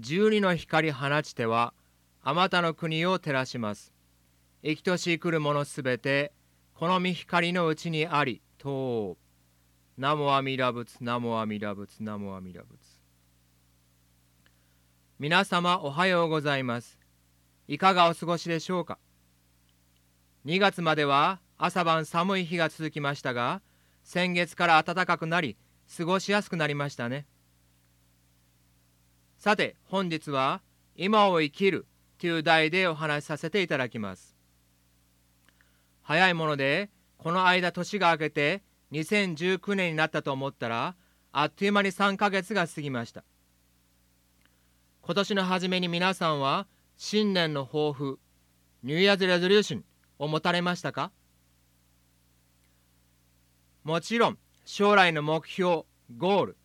十二の光放ちてはあまたの国を照らします。生きとし来るものすべてこの御光のうちにありとナモアミラ仏ナモアミラ仏ナモアミラ仏皆様おはようございます。いかがお過ごしでしょうか。2月までは朝晩寒い日が続きましたが先月から暖かくなり過ごしやすくなりましたね。さて本日は今を生きるという題でお話しさせていただきます。早いものでこの間年が明けて2019年になったと思ったらあっという間に3ヶ月が過ぎました。今年の初めに皆さんは新年の抱負ニューイヤーズ・レゾリューションを持たれましたか？もちろん将来の目標ゴール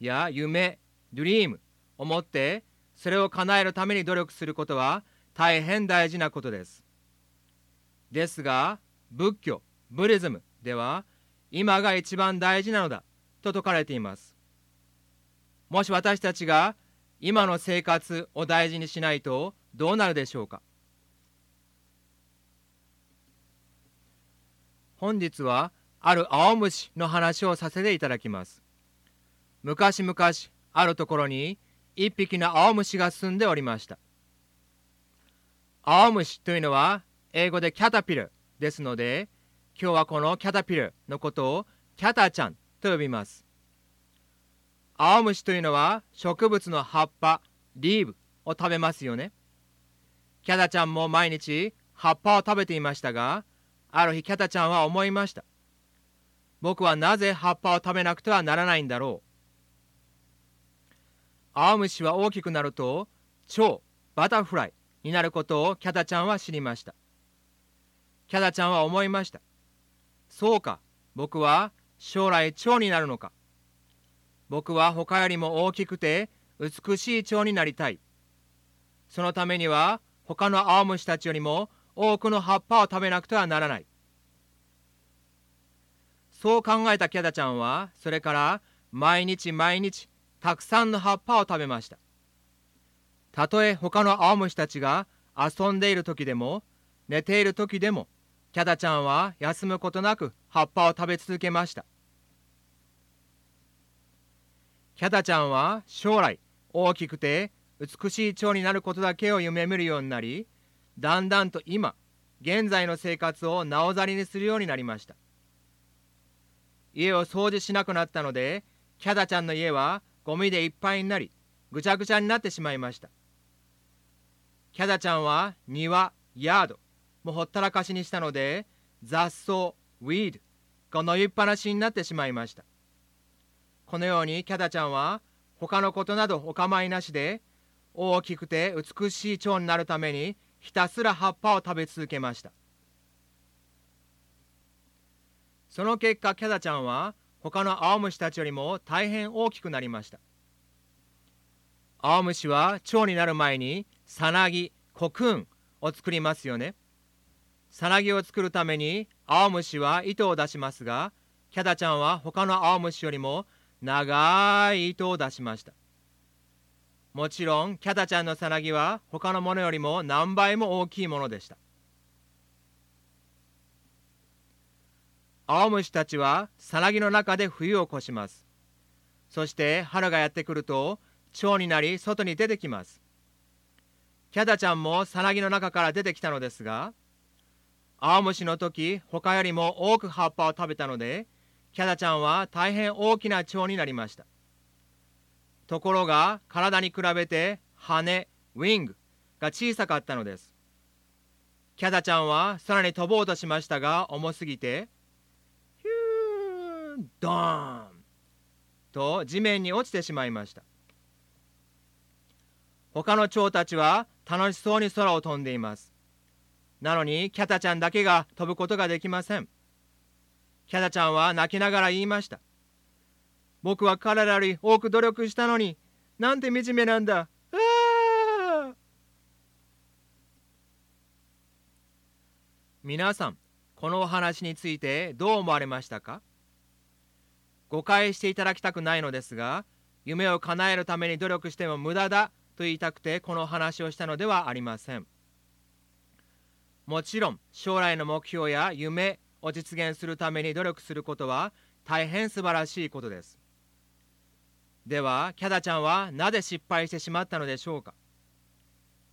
や夢ドリームを持ってそれを叶えるために努力することは大変大事なことです。ですが仏教ブリズムでは今が一番大事なのだと説かれています。もし私たちが今の生活を大事にしないとどうなるでしょうか。本日はある青虫の話をさせていただきます。昔々あるところに一匹の青虫が住んでおりました。青虫というのは英語でキャタピルですので今日はこのキャタピルのことをキャタちゃんと呼びます。青虫というのは植物の葉っぱリーブを食べますよね。キャタちゃんも毎日葉っぱを食べていましたがある日キャタちゃんは思いました。僕はなぜ葉っぱを食べなくてはならないんだろう。青虫は大きくなると蝶バタフライになることをキャタちゃんは知りました。キャタちゃんは思いました。そうか僕は将来蝶になるのか。僕は他よりも大きくて美しい蝶になりたい。そのためには他の青虫たちよりも多くの葉っぱを食べなくてはならない。そう考えたキャタちゃんはそれから毎日毎日たくさんの葉っぱを食べました。たとえ他の青虫たちが遊んでいる時でも寝ている時でもキャタちゃんは休むことなく葉っぱを食べ続けました。キャタちゃんは将来大きくて美しい蝶になることだけを夢見るようになりだんだんと今現在の生活をなおざりにするようになりました。家を掃除しなくなったのでキャタちゃんの家はゴミでいっぱいになりぐちゃぐちゃになってしまいました。キャダちゃんは庭ヤードもほったらかしにしたので雑草ウィードがのいっぱなしになってしまいました。このようにキャダちゃんは他のことなどお構いなしで大きくて美しい蝶になるためにひたすら葉っぱを食べ続けました。その結果キャダちゃんは他の青虫たちよりも大変大きくなりました。青虫は蝶になる前にさなぎコクーンを作りますよね。さなぎを作るために青虫は糸を出しますがキャダちゃんは他の青虫よりも長い糸を出しました。もちろんキャダちゃんのさなぎは他のものよりも何倍も大きいものでした。青虫たちはさなぎの中で冬を越します。そして春がやってくると蝶になり外に出てきます。キャダちゃんもさなぎの中から出てきたのですが、青虫の時他よりも多く葉っぱを食べたので、キャダちゃんは大変大きな蝶になりました。ところが体に比べて羽、ウィングが小さかったのです。キャダちゃんは空に飛ぼうとしましたが重すぎてドーンと地面に落ちてしまいました。他の蝶たちは楽しそうに空を飛んでいます。なのにキャタちゃんだけが飛ぶことができません。キャタちゃんは泣きながら言いました。僕は彼らより多く努力したのになんて惨めなんだ。皆さんこのお話についてどう思われましたか？誤解していただきたくないのですが夢を叶えるために努力しても無駄だと言いたくてこの話をしたのではありません。もちろん将来の目標や夢を実現するために努力することは大変素晴らしいことです。では、キャダちゃんはなぜ失敗してしまったのでしょうか？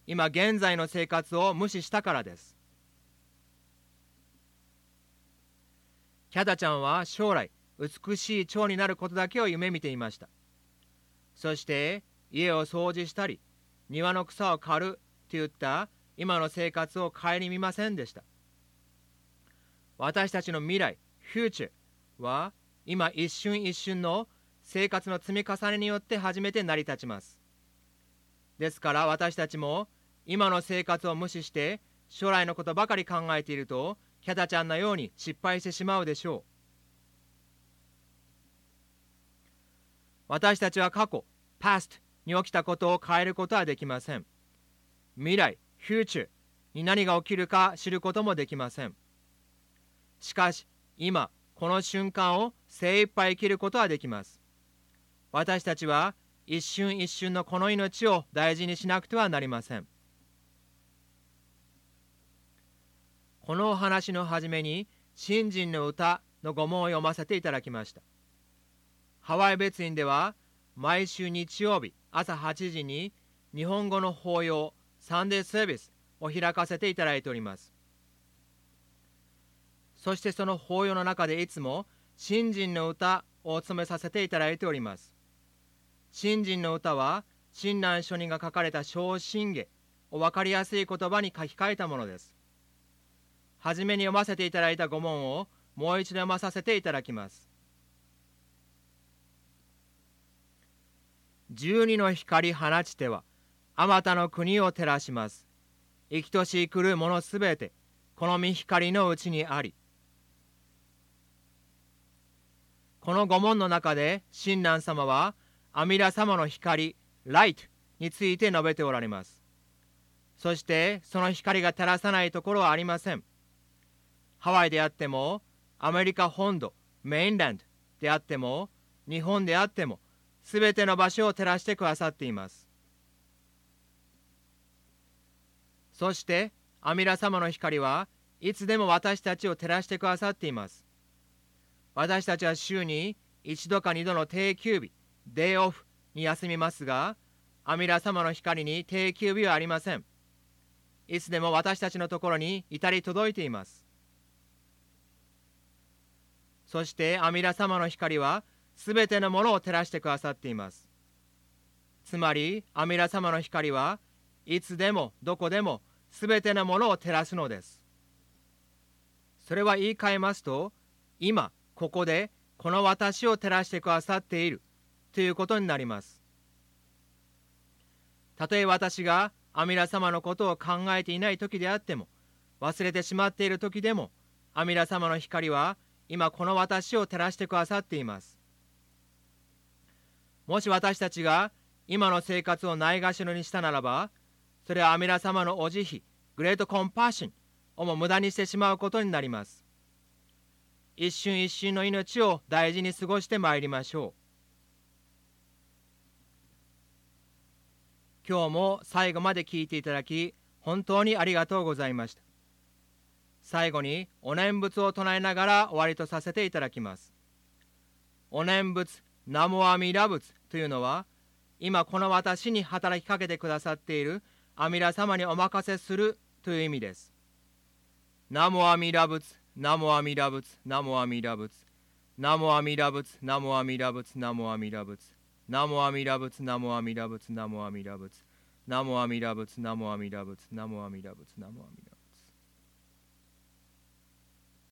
今現在の生活を無視したからです。キャダちゃんは将来美しい蝶になることだけを夢見ていました。そして家を掃除したり庭の草を刈るといった今の生活を顧みませんでした。私たちの未来、フューチャーは今一瞬一瞬の生活の積み重ねによって初めて成り立ちます。ですから私たちも今の生活を無視して将来のことばかり考えているとキャタちゃんのように失敗してしまうでしょう私たちは過去 past に起きたことを変えることはできません。未来 future に何が起きるか知ることもできません。しかし今この瞬間を精一杯生きることはできます。私たちは一瞬一瞬のこの命を大事にしなくてはなりません。このお話の初めに「新人の歌」の語問を読ませていただきました。ハワイ別院では毎週日曜日朝8時に日本語の法要サンデーサービスを開かせていただいております。そしてその法要の中でいつも新人の歌をお務めさせていただいております。新人の歌は親鸞書人が書かれた小信下を分かりやすい言葉に書き換えたものです。初めに読ませていただいた5問をもう一度読まさせていただきます。十二の光放ちては、あまたの国を照らします。生きとし来るものすべて、この御光のうちにあり。この五問の中で、親鸞様は、阿弥陀様の光、ライトについて述べておられます。そして、その光が照らさないところはありません。ハワイであってもアメリカ本土メインランドであっても日本であってもすべての場所を照らしてくださっています。そしてアミラ様の光はいつでも私たちを照らしてくださっています。私たちは週に一度か二度の定休日デイオフに休みますがアミラ様の光に定休日はありません。いつでも私たちのところに至り届いています。そして阿弥陀様の光はすべてのものを照らしてくださっています。つまり阿弥陀様の光はいつでもどこでもすべてのものを照らすのです。それは言い換えますと今ここでこの私を照らしてくださっているということになります。たとえ私が阿弥陀様のことを考えていない時であっても忘れてしまっている時でも阿弥陀様の光は今この私を照らしてくださっていますもし私たちが今の生活をないがしろにしたならばそれは阿弥陀様のお慈悲グレートコンパッションをも無駄にしてしまうことになります。一瞬一瞬の命を大事に過ごしてまいりましょう。今日も最後まで聞いていただき本当にありがとうございました。最後にお念仏を唱えながら終わりとさせていただきます。お念仏、南無阿弥陀仏というのは、今この私に働きかけてくださっている阿弥陀様にお任せするという意味です。南無阿弥陀仏、南無阿弥陀仏、南無阿弥陀仏、南無阿弥陀仏、南無阿弥陀仏、南無阿弥陀仏、南無阿弥陀仏、南無阿弥陀仏、南無阿弥陀仏、南無阿弥陀仏、南無阿弥陀仏、南無阿弥陀仏、南無阿弥陀仏。